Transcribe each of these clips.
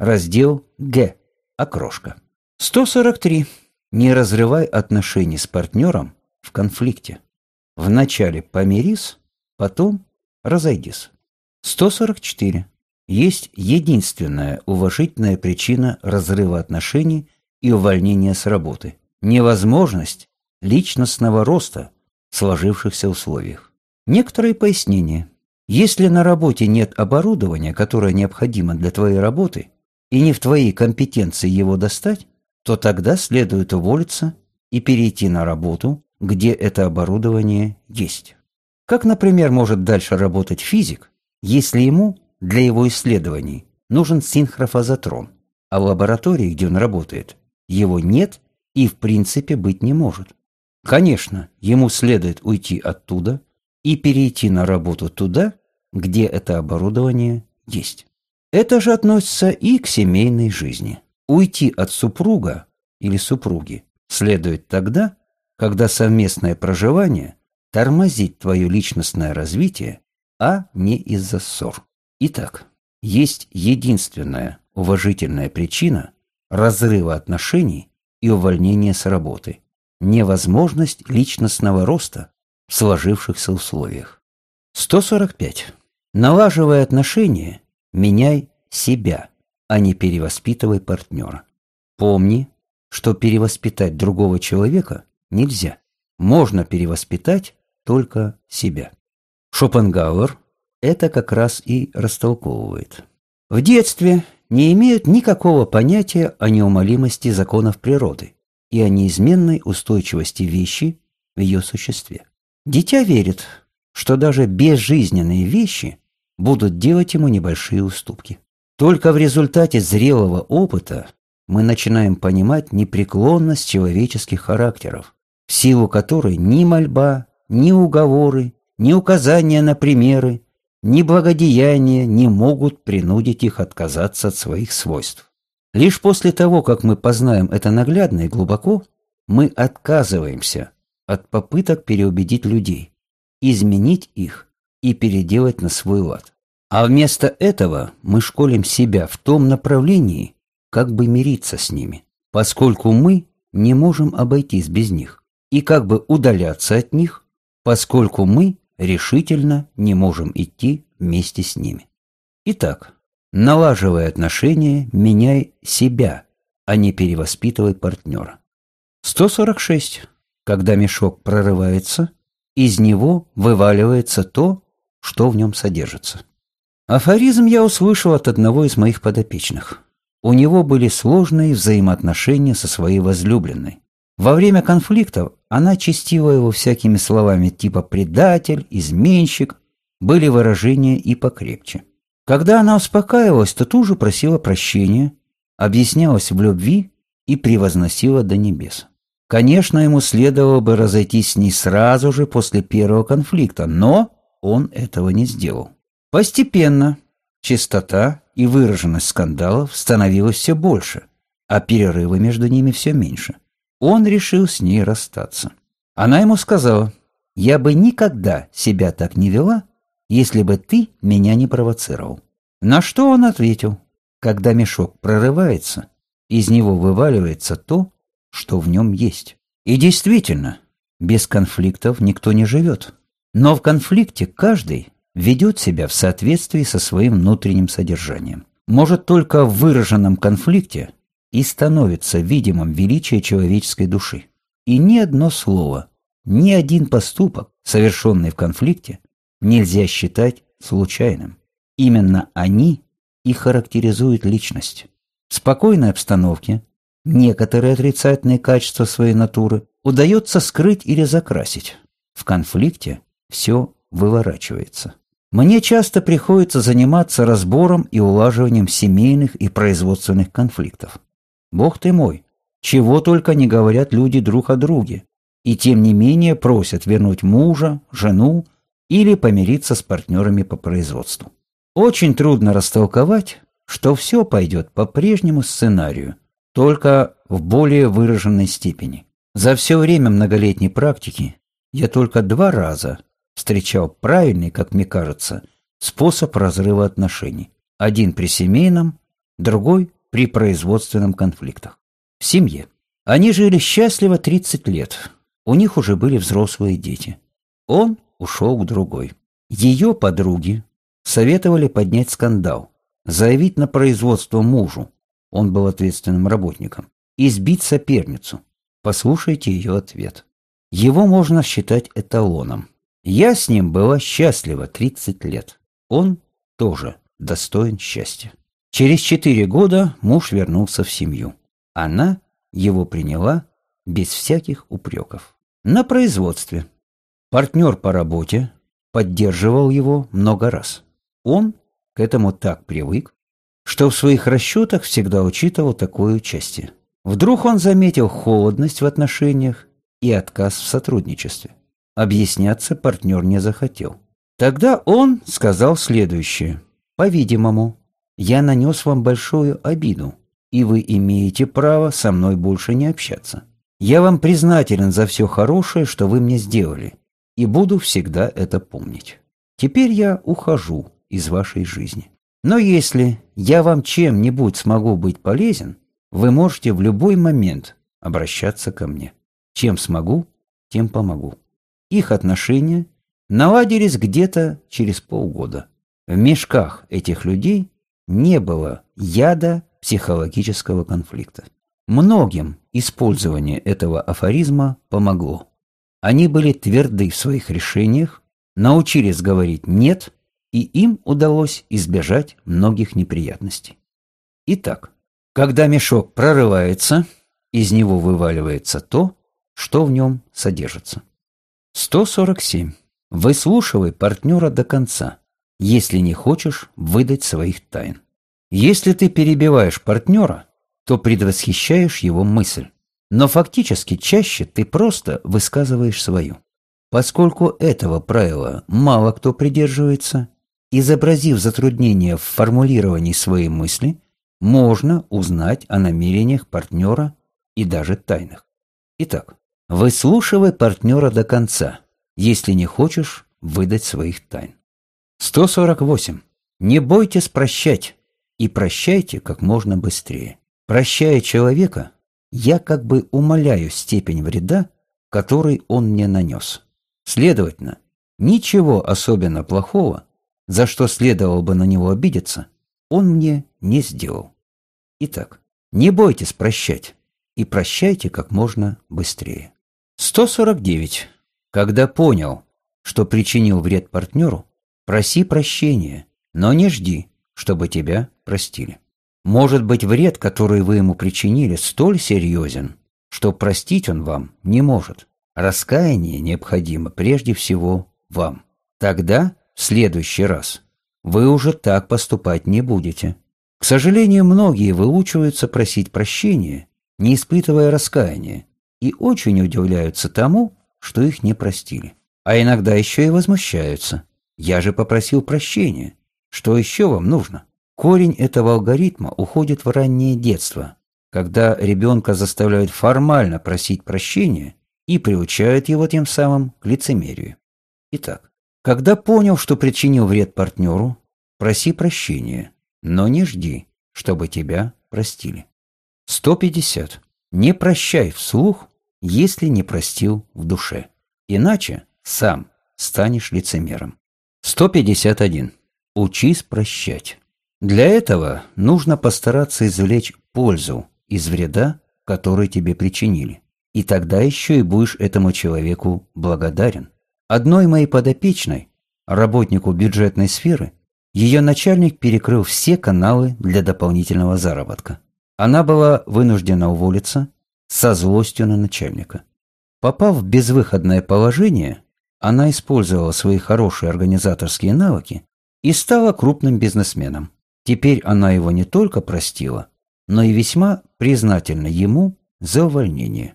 Раздел Г. Окрошка. 143. Не разрывай отношения с партнером в конфликте. Вначале помирись, потом разойдись. 144. Есть единственная уважительная причина разрыва отношений и увольнения с работы – невозможность личностного роста в сложившихся условиях. Некоторые пояснения. Если на работе нет оборудования, которое необходимо для твоей работы, и не в твоей компетенции его достать, то тогда следует уволиться и перейти на работу, где это оборудование есть. Как, например, может дальше работать физик, если ему для его исследований нужен синхрофазотрон, а в лаборатории, где он работает, его нет и в принципе быть не может. Конечно, ему следует уйти оттуда и перейти на работу туда, где это оборудование есть. Это же относится и к семейной жизни. Уйти от супруга или супруги следует тогда, когда совместное проживание тормозит твое личностное развитие, а не из-за ссор. Итак, есть единственная уважительная причина разрыва отношений и увольнения с работы – невозможность личностного роста в сложившихся условиях. 145. Налаживая отношения, меняй себя, а не перевоспитывай партнера. Помни, что перевоспитать другого человека нельзя. Можно перевоспитать только себя. Шопенгауэр это как раз и растолковывает. В детстве не имеют никакого понятия о неумолимости законов природы и о неизменной устойчивости вещи в ее существе. Дитя верит, что даже безжизненные вещи будут делать ему небольшие уступки. Только в результате зрелого опыта мы начинаем понимать непреклонность человеческих характеров, в силу которой ни мольба, ни уговоры, ни указания на примеры ни благодеяния не могут принудить их отказаться от своих свойств. Лишь после того, как мы познаем это наглядно и глубоко, мы отказываемся от попыток переубедить людей, изменить их и переделать на свой лад. А вместо этого мы школим себя в том направлении, как бы мириться с ними, поскольку мы не можем обойтись без них, и как бы удаляться от них, поскольку мы решительно не можем идти вместе с ними. Итак, налаживая отношения, меняй себя, а не перевоспитывай партнера. 146. Когда мешок прорывается, из него вываливается то, что в нем содержится. Афоризм я услышал от одного из моих подопечных. У него были сложные взаимоотношения со своей возлюбленной. Во время конфликтов она чистила его всякими словами типа «предатель», «изменщик», были выражения и покрепче. Когда она успокаивалась, то тут же просила прощения, объяснялась в любви и превозносила до небес. Конечно, ему следовало бы разойтись с ней сразу же после первого конфликта, но он этого не сделал. Постепенно чистота и выраженность скандалов становилась все больше, а перерывы между ними все меньше он решил с ней расстаться. Она ему сказала, «Я бы никогда себя так не вела, если бы ты меня не провоцировал». На что он ответил, «Когда мешок прорывается, из него вываливается то, что в нем есть». И действительно, без конфликтов никто не живет. Но в конфликте каждый ведет себя в соответствии со своим внутренним содержанием. Может, только в выраженном конфликте и становится видимым величие человеческой души. И ни одно слово, ни один поступок, совершенный в конфликте, нельзя считать случайным. Именно они и характеризуют личность. В спокойной обстановке некоторые отрицательные качества своей натуры удается скрыть или закрасить. В конфликте все выворачивается. Мне часто приходится заниматься разбором и улаживанием семейных и производственных конфликтов. Бог ты мой, чего только не говорят люди друг о друге, и тем не менее просят вернуть мужа, жену или помириться с партнерами по производству. Очень трудно растолковать, что все пойдет по прежнему сценарию, только в более выраженной степени. За все время многолетней практики я только два раза встречал правильный, как мне кажется, способ разрыва отношений. Один при семейном, другой – при производственном конфликтах. В семье. Они жили счастливо 30 лет. У них уже были взрослые дети. Он ушел к другой. Ее подруги советовали поднять скандал, заявить на производство мужу, он был ответственным работником, избить соперницу. Послушайте ее ответ. Его можно считать эталоном. Я с ним была счастлива 30 лет. Он тоже достоин счастья. Через четыре года муж вернулся в семью. Она его приняла без всяких упреков. На производстве. Партнер по работе поддерживал его много раз. Он к этому так привык, что в своих расчетах всегда учитывал такое участие. Вдруг он заметил холодность в отношениях и отказ в сотрудничестве. Объясняться партнер не захотел. Тогда он сказал следующее. «По-видимому, я нанес вам большую обиду, и вы имеете право со мной больше не общаться. Я вам признателен за все хорошее, что вы мне сделали, и буду всегда это помнить. Теперь я ухожу из вашей жизни. Но если я вам чем-нибудь смогу быть полезен, вы можете в любой момент обращаться ко мне. Чем смогу, тем помогу. Их отношения наладились где-то через полгода. В мешках этих людей не было яда психологического конфликта. Многим использование этого афоризма помогло. Они были тверды в своих решениях, научились говорить «нет», и им удалось избежать многих неприятностей. Итак, когда мешок прорывается, из него вываливается то, что в нем содержится. 147. Выслушивай партнера до конца если не хочешь выдать своих тайн. Если ты перебиваешь партнера, то предвосхищаешь его мысль, но фактически чаще ты просто высказываешь свою. Поскольку этого правила мало кто придерживается, изобразив затруднение в формулировании своей мысли, можно узнать о намерениях партнера и даже тайнах. Итак, выслушивай партнера до конца, если не хочешь выдать своих тайн. 148. Не бойтесь прощать и прощайте как можно быстрее. Прощая человека, я как бы умаляю степень вреда, который он мне нанес. Следовательно, ничего особенно плохого, за что следовало бы на него обидеться, он мне не сделал. Итак, не бойтесь прощать и прощайте как можно быстрее. 149. Когда понял, что причинил вред партнеру, Проси прощения, но не жди, чтобы тебя простили. Может быть, вред, который вы ему причинили, столь серьезен, что простить он вам не может. Раскаяние необходимо прежде всего вам. Тогда, в следующий раз, вы уже так поступать не будете. К сожалению, многие выучиваются просить прощения, не испытывая раскаяния, и очень удивляются тому, что их не простили. А иногда еще и возмущаются – я же попросил прощения. Что еще вам нужно? Корень этого алгоритма уходит в раннее детство, когда ребенка заставляют формально просить прощения и приучают его тем самым к лицемерию. Итак, когда понял, что причинил вред партнеру, проси прощения, но не жди, чтобы тебя простили. 150. Не прощай вслух, если не простил в душе. Иначе сам станешь лицемером. 151. Учись прощать. Для этого нужно постараться извлечь пользу из вреда, который тебе причинили. И тогда еще и будешь этому человеку благодарен. Одной моей подопечной, работнику бюджетной сферы, ее начальник перекрыл все каналы для дополнительного заработка. Она была вынуждена уволиться со злостью на начальника. Попав в безвыходное положение, она использовала свои хорошие организаторские навыки и стала крупным бизнесменом. Теперь она его не только простила, но и весьма признательна ему за увольнение.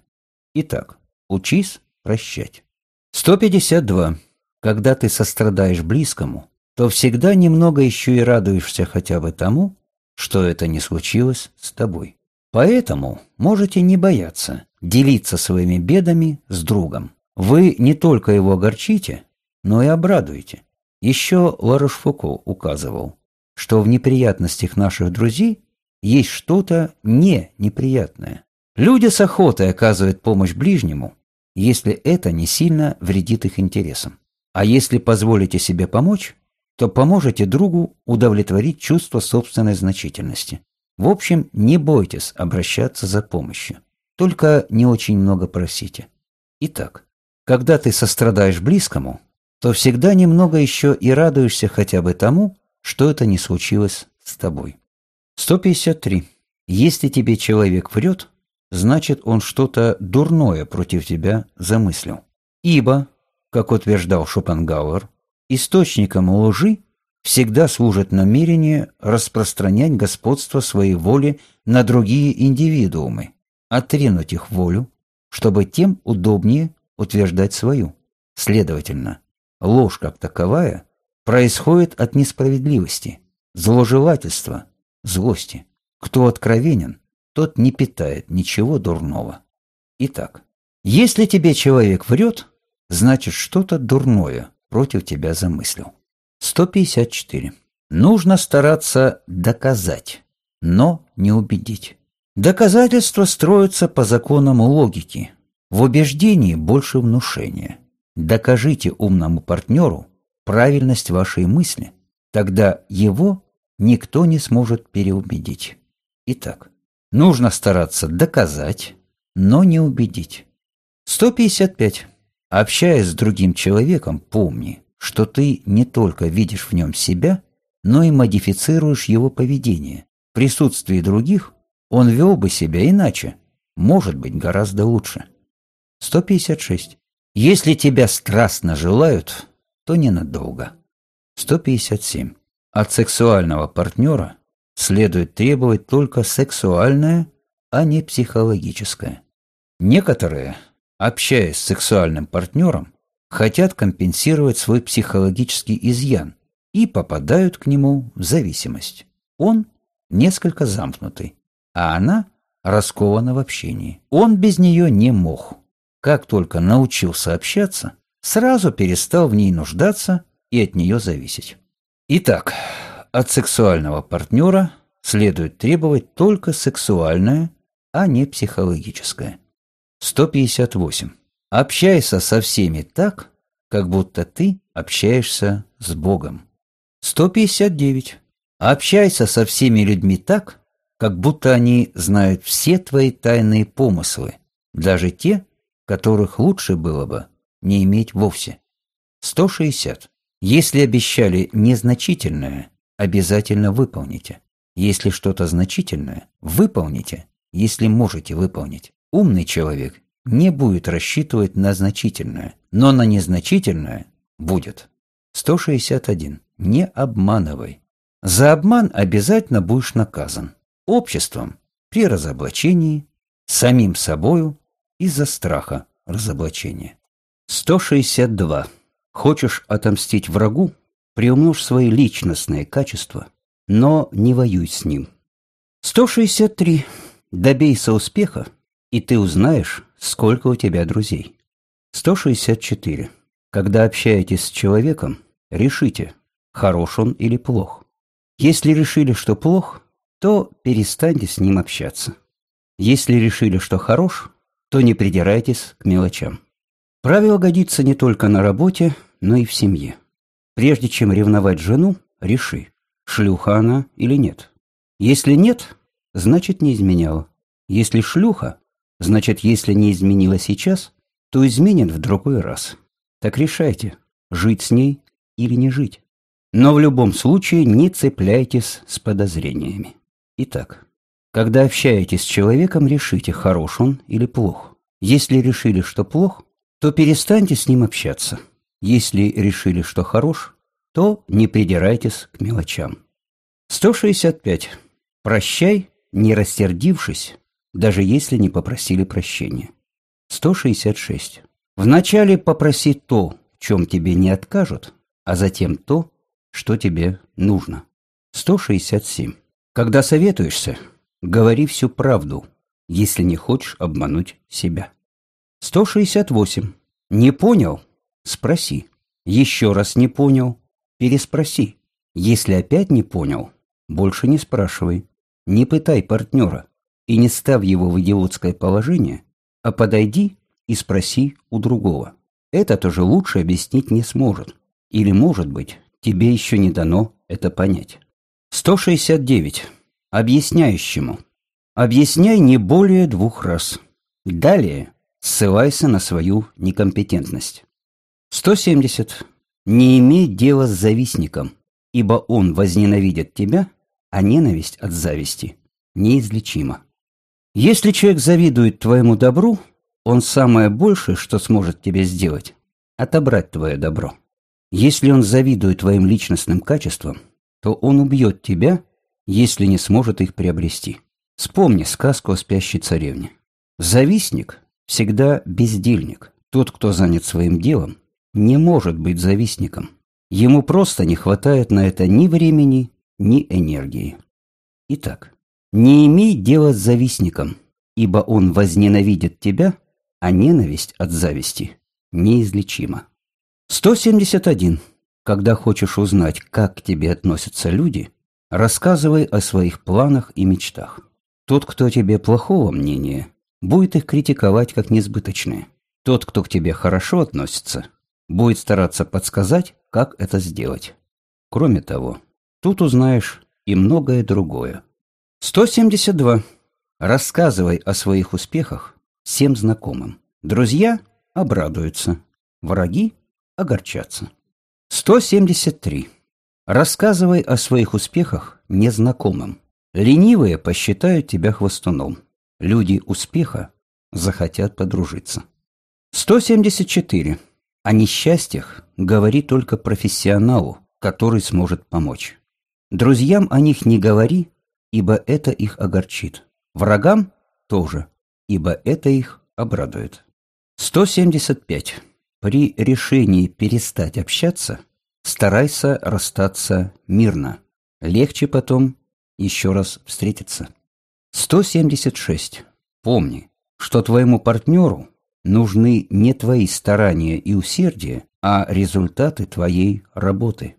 Итак, учись прощать. 152. Когда ты сострадаешь близкому, то всегда немного еще и радуешься хотя бы тому, что это не случилось с тобой. Поэтому можете не бояться делиться своими бедами с другом. Вы не только его огорчите, но и обрадуете. Еще Ларошфуко указывал, что в неприятностях наших друзей есть что-то не неприятное. Люди с охотой оказывают помощь ближнему, если это не сильно вредит их интересам. А если позволите себе помочь, то поможете другу удовлетворить чувство собственной значительности. В общем, не бойтесь обращаться за помощью. Только не очень много просите. Итак, когда ты сострадаешь близкому, то всегда немного еще и радуешься хотя бы тому, что это не случилось с тобой. 153. Если тебе человек врет, значит он что-то дурное против тебя замыслил. Ибо, как утверждал Шопенгауэр, источником лжи всегда служит намерение распространять господство своей воли на другие индивидуумы, отринуть их волю, чтобы тем удобнее утверждать свою. Следовательно, ложь как таковая происходит от несправедливости, зложелательства, злости. Кто откровенен, тот не питает ничего дурного. Итак, если тебе человек врет, значит что-то дурное против тебя замыслил. 154. Нужно стараться доказать, но не убедить. Доказательства строятся по законам логики. В убеждении больше внушения. Докажите умному партнеру правильность вашей мысли, тогда его никто не сможет переубедить. Итак, нужно стараться доказать, но не убедить. 155. Общаясь с другим человеком, помни, что ты не только видишь в нем себя, но и модифицируешь его поведение. В присутствии других он вел бы себя иначе, может быть, гораздо лучше. 156. Если тебя страстно желают, то ненадолго. 157. От сексуального партнера следует требовать только сексуальное, а не психологическое. Некоторые, общаясь с сексуальным партнером, хотят компенсировать свой психологический изъян и попадают к нему в зависимость. Он несколько замкнутый, а она раскована в общении. Он без нее не мог. Как только научился общаться, сразу перестал в ней нуждаться и от нее зависеть. Итак, от сексуального партнера следует требовать только сексуальное, а не психологическое. 158. Общайся со всеми так, как будто ты общаешься с Богом. 159. Общайся со всеми людьми так, как будто они знают все твои тайные помыслы, даже те, которых лучше было бы не иметь вовсе. 160. Если обещали незначительное, обязательно выполните. Если что-то значительное, выполните, если можете выполнить. Умный человек не будет рассчитывать на значительное, но на незначительное будет. 161. Не обманывай. За обман обязательно будешь наказан. Обществом при разоблачении, самим собою из-за страха разоблачения. 162. Хочешь отомстить врагу? Приумножь свои личностные качества, но не воюй с ним. 163. Добейся успеха, и ты узнаешь, сколько у тебя друзей. 164. Когда общаетесь с человеком, решите, хорош он или плох. Если решили, что плох, то перестаньте с ним общаться. Если решили, что хорош, то не придирайтесь к мелочам. Правило годится не только на работе, но и в семье. Прежде чем ревновать жену, реши, шлюха она или нет. Если нет, значит не изменяла. Если шлюха, значит если не изменила сейчас, то изменит в другой раз. Так решайте, жить с ней или не жить. Но в любом случае не цепляйтесь с подозрениями. Итак, когда общаетесь с человеком, решите, хорош он или плох. Если решили, что плох, то перестаньте с ним общаться. Если решили, что хорош, то не придирайтесь к мелочам. 165. Прощай, не рассердившись, даже если не попросили прощения. 166. Вначале попроси то, в чем тебе не откажут, а затем то, что тебе нужно. 167. Когда советуешься, говори всю правду, если не хочешь обмануть себя. 168. Не понял? Спроси. Еще раз не понял? Переспроси. Если опять не понял, больше не спрашивай. Не пытай партнера и не ставь его в идиотское положение, а подойди и спроси у другого. Это тоже лучше объяснить не сможет. Или, может быть, тебе еще не дано это понять. 169. Объясняющему. Объясняй не более двух раз. Далее ссылайся на свою некомпетентность. 170. Не имей дела с завистником, ибо он возненавидит тебя, а ненависть от зависти неизлечима. Если человек завидует твоему добру, он самое большее, что сможет тебе сделать – отобрать твое добро. Если он завидует твоим личностным качествам, то он убьет тебя, если не сможет их приобрести. Вспомни сказку о спящей царевне. Завистник всегда бездельник. Тот, кто занят своим делом, не может быть завистником. Ему просто не хватает на это ни времени, ни энергии. Итак, не имей дела с завистником, ибо он возненавидит тебя, а ненависть от зависти неизлечима. 171. Когда хочешь узнать, как к тебе относятся люди, рассказывай о своих планах и мечтах. Тот, кто тебе плохого мнения, будет их критиковать как несбыточные. Тот, кто к тебе хорошо относится, будет стараться подсказать, как это сделать. Кроме того, тут узнаешь и многое другое. 172. Рассказывай о своих успехах всем знакомым. Друзья обрадуются, враги огорчатся. 173. Рассказывай о своих успехах незнакомым. Ленивые посчитают тебя хвостуном. Люди успеха захотят подружиться. 174. О несчастьях говори только профессионалу, который сможет помочь. Друзьям о них не говори, ибо это их огорчит. Врагам тоже, ибо это их обрадует. 175. При решении перестать общаться старайся расстаться мирно. Легче потом еще раз встретиться. 176. Помни, что твоему партнеру нужны не твои старания и усердия, а результаты твоей работы.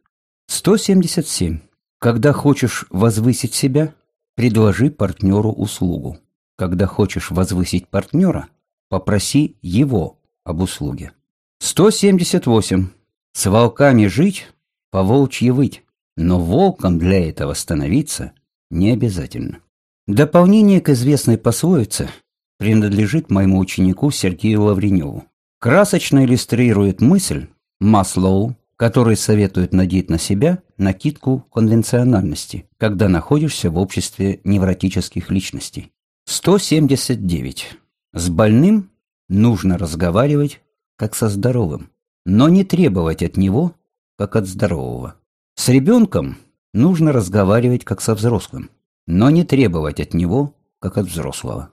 177. Когда хочешь возвысить себя, предложи партнеру услугу. Когда хочешь возвысить партнера, попроси его об услуге. 178. С волками жить, по волчьи выть, но волком для этого становиться не обязательно. Дополнение к известной пословице принадлежит моему ученику Сергею Лавреневу. Красочно иллюстрирует мысль Маслоу, который советует надеть на себя накидку конвенциональности, когда находишься в обществе невротических личностей. 179. С больным нужно разговаривать как со здоровым, но не требовать от него, как от здорового. С ребенком нужно разговаривать как со взрослым, но не требовать от него, как от взрослого.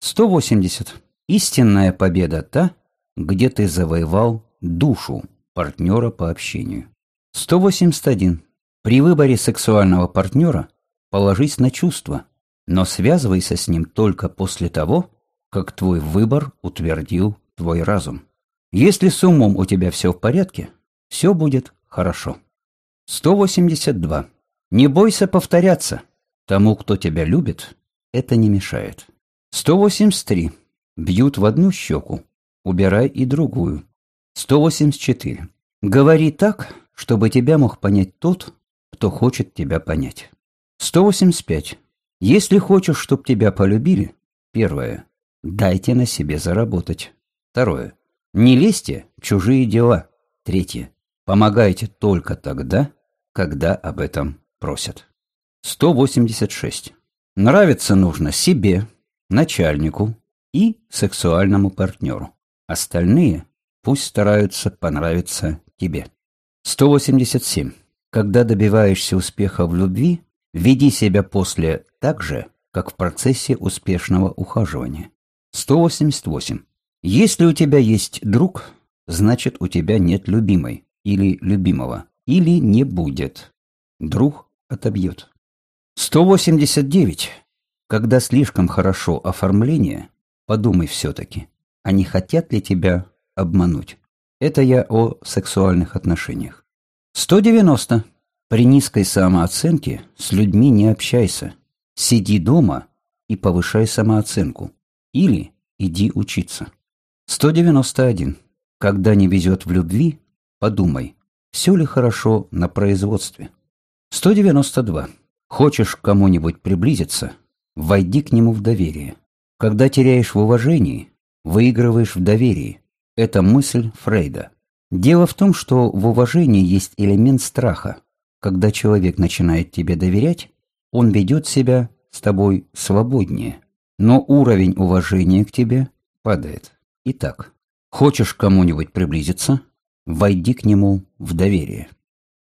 180. Истинная победа та, где ты завоевал душу партнера по общению. 181. При выборе сексуального партнера положись на чувства, но связывайся с ним только после того, как твой выбор утвердил твой разум. Если с умом у тебя все в порядке, все будет хорошо. 182. Не бойся повторяться. Тому, кто тебя любит, это не мешает. 183. Бьют в одну щеку. Убирай и другую. 184. Говори так, чтобы тебя мог понять тот, кто хочет тебя понять. 185. Если хочешь, чтобы тебя полюбили, первое. Дайте на себе заработать. Второе. Не лезьте в чужие дела. Третье. Помогайте только тогда, когда об этом просят. 186. Нравиться нужно себе, начальнику и сексуальному партнеру. Остальные пусть стараются понравиться тебе. 187. Когда добиваешься успеха в любви, веди себя после так же, как в процессе успешного ухаживания. 188. Если у тебя есть друг, значит у тебя нет любимой или любимого, или не будет. Друг отобьет. 189. Когда слишком хорошо оформление, подумай все-таки, а не хотят ли тебя обмануть. Это я о сексуальных отношениях. 190. При низкой самооценке с людьми не общайся. Сиди дома и повышай самооценку. Или иди учиться. 191. Когда не везет в любви, подумай, все ли хорошо на производстве. 192. Хочешь к кому-нибудь приблизиться, войди к нему в доверие. Когда теряешь в уважении, выигрываешь в доверии. Это мысль Фрейда. Дело в том, что в уважении есть элемент страха. Когда человек начинает тебе доверять, он ведет себя с тобой свободнее, но уровень уважения к тебе падает. Итак, хочешь кому-нибудь приблизиться, войди к нему в доверие.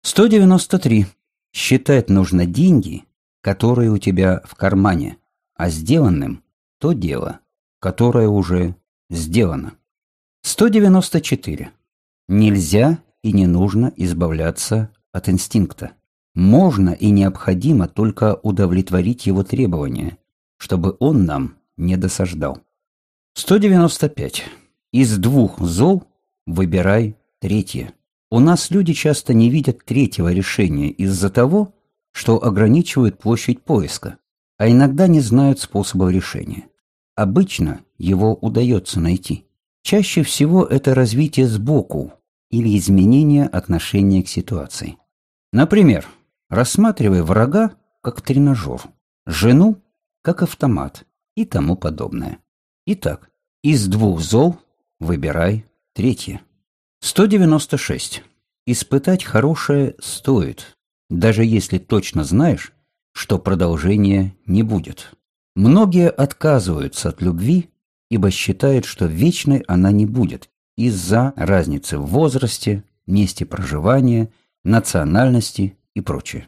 193. Считать нужно деньги, которые у тебя в кармане, а сделанным – то дело, которое уже сделано. 194. Нельзя и не нужно избавляться от инстинкта. Можно и необходимо только удовлетворить его требования, чтобы он нам не досаждал. 195. Из двух зол выбирай третье. У нас люди часто не видят третьего решения из-за того, что ограничивают площадь поиска, а иногда не знают способа решения. Обычно его удается найти. Чаще всего это развитие сбоку или изменение отношения к ситуации. Например, рассматривая врага как тренажер, жену как автомат и тому подобное. Итак, из двух зол выбирай третье. 196. Испытать хорошее стоит, даже если точно знаешь, что продолжения не будет. Многие отказываются от любви, ибо считают, что вечной она не будет из-за разницы в возрасте, месте проживания, национальности и прочее.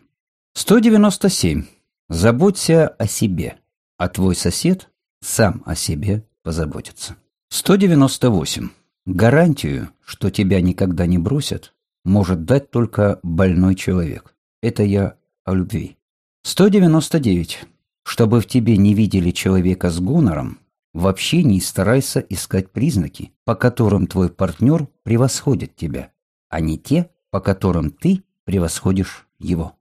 197. Заботься о себе, а твой сосед сам о себе позаботится. 198. Гарантию, что тебя никогда не бросят, может дать только больной человек. Это я о любви. 199. Чтобы в тебе не видели человека с гонором, вообще не старайся искать признаки, по которым твой партнер превосходит тебя, а не те, по которым ты превосходишь его.